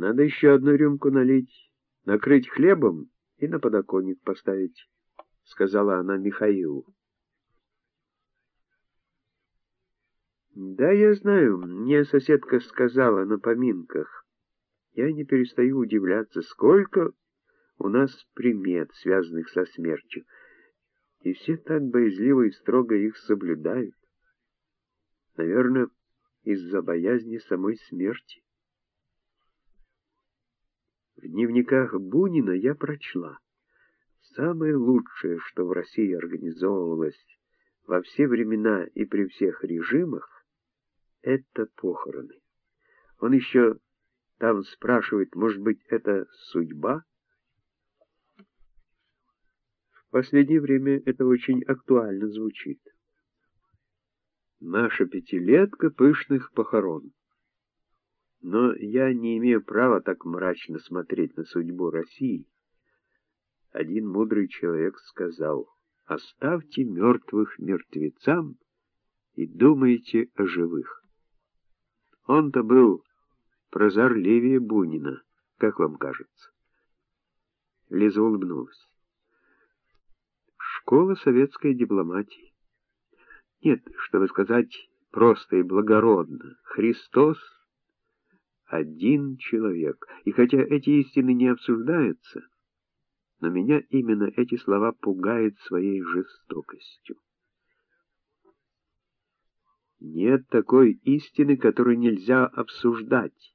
Надо еще одну рюмку налить, накрыть хлебом и на подоконник поставить, — сказала она Михаилу. Да, я знаю, мне соседка сказала на поминках. Я не перестаю удивляться, сколько у нас примет, связанных со смертью, и все так боязливо и строго их соблюдают. Наверное, из-за боязни самой смерти. В дневниках Бунина я прочла. Самое лучшее, что в России организовывалось во все времена и при всех режимах, это похороны. Он еще там спрашивает, может быть, это судьба? В последнее время это очень актуально звучит. Наша пятилетка пышных похорон. Но я не имею права так мрачно смотреть на судьбу России. Один мудрый человек сказал, «Оставьте мертвых мертвецам и думайте о живых». Он-то был прозорливее Бунина, как вам кажется? Лиза улыбнулась. Школа советской дипломатии. Нет, чтобы сказать просто и благородно, Христос один человек. И хотя эти истины не обсуждаются, но меня именно эти слова пугают своей жестокостью. Нет такой истины, которую нельзя обсуждать.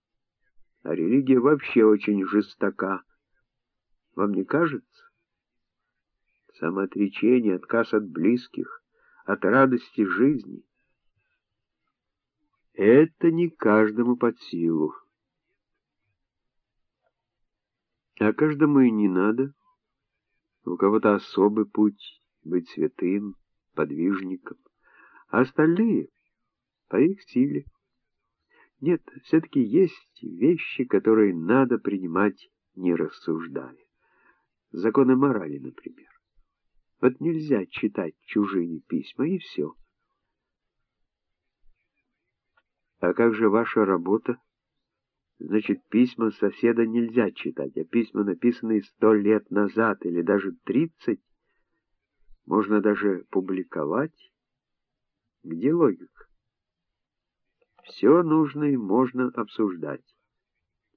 А религия вообще очень жестока. Вам не кажется? Самоотречение, отказ от близких, от радости жизни — это не каждому под силу. А каждому и не надо. У кого-то особый путь быть святым, подвижником, а остальные — по их силе. Нет, все-таки есть вещи, которые надо принимать, не рассуждая. Законы морали, например. Вот нельзя читать чужие письма, и все. А как же ваша работа? Значит, письма соседа нельзя читать, а письма, написанные сто лет назад или даже тридцать, можно даже публиковать. Где логика? Все нужно и можно обсуждать,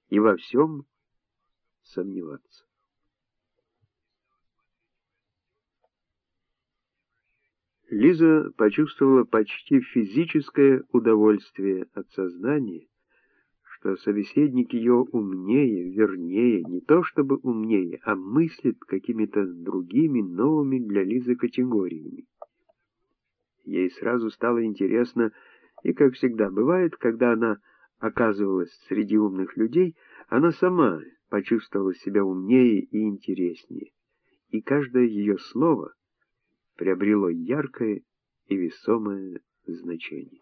и во всем сомневаться. Лиза почувствовала почти физическое удовольствие от сознания, что собеседник ее умнее, вернее, не то чтобы умнее, а мыслит какими-то другими, новыми для Лизы категориями. Ей сразу стало интересно, и, как всегда бывает, когда она оказывалась среди умных людей, она сама почувствовала себя умнее и интереснее, и каждое ее слово приобрело яркое и весомое значение.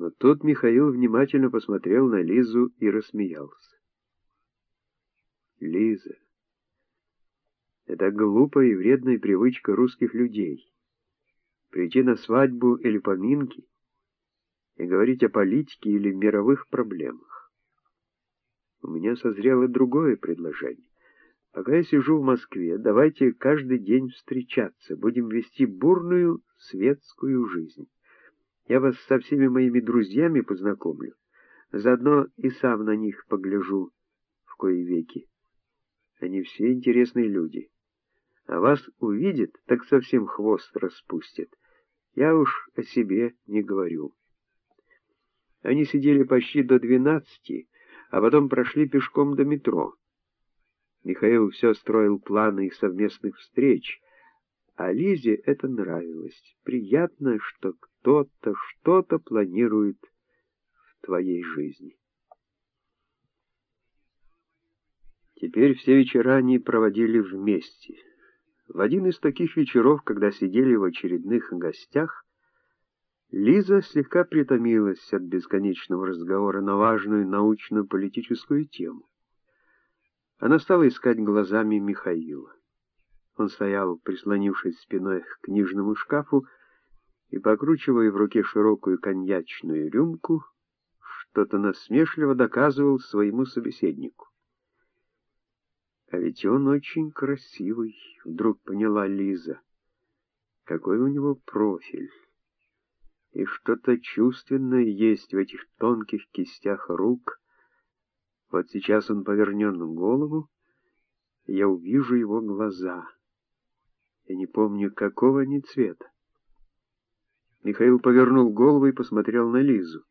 Но тут Михаил внимательно посмотрел на Лизу и рассмеялся. Лиза, это глупая и вредная привычка русских людей. Прийти на свадьбу или поминки и говорить о политике или мировых проблемах. У меня созрело другое предложение. Пока я сижу в Москве, давайте каждый день встречаться, будем вести бурную светскую жизнь. Я вас со всеми моими друзьями познакомлю, заодно и сам на них погляжу в кои веки. Они все интересные люди. А вас увидят, так совсем хвост распустят. Я уж о себе не говорю. Они сидели почти до двенадцати, а потом прошли пешком до метро. Михаил все строил планы их совместных встреч, а Лизе это нравилось. Приятно, что кто-то что-то планирует в твоей жизни. Теперь все вечера они проводили вместе. В один из таких вечеров, когда сидели в очередных гостях, Лиза слегка притомилась от бесконечного разговора на важную научную политическую тему. Она стала искать глазами Михаила. Он стоял, прислонившись спиной к книжному шкафу, и, покручивая в руке широкую коньячную рюмку, что-то насмешливо доказывал своему собеседнику. «А ведь он очень красивый», — вдруг поняла Лиза. «Какой у него профиль!» И что-то чувственное есть в этих тонких кистях рук. Вот сейчас он повернет голову, я увижу его глаза. Я не помню, какого они цвета. Михаил повернул голову и посмотрел на Лизу.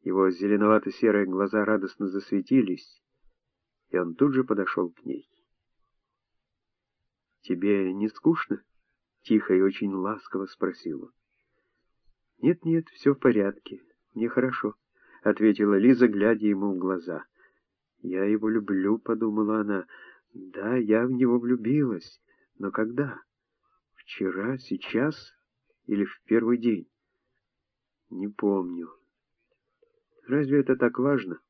Его зеленовато-серые глаза радостно засветились, и он тут же подошел к ней. «Тебе не скучно?» — тихо и очень ласково спросил он. «Нет-нет, все в порядке, мне хорошо», — ответила Лиза, глядя ему в глаза. «Я его люблю», — подумала она. «Да, я в него влюбилась, но когда? Вчера, сейчас или в первый день?» «Не помню. Разве это так важно?»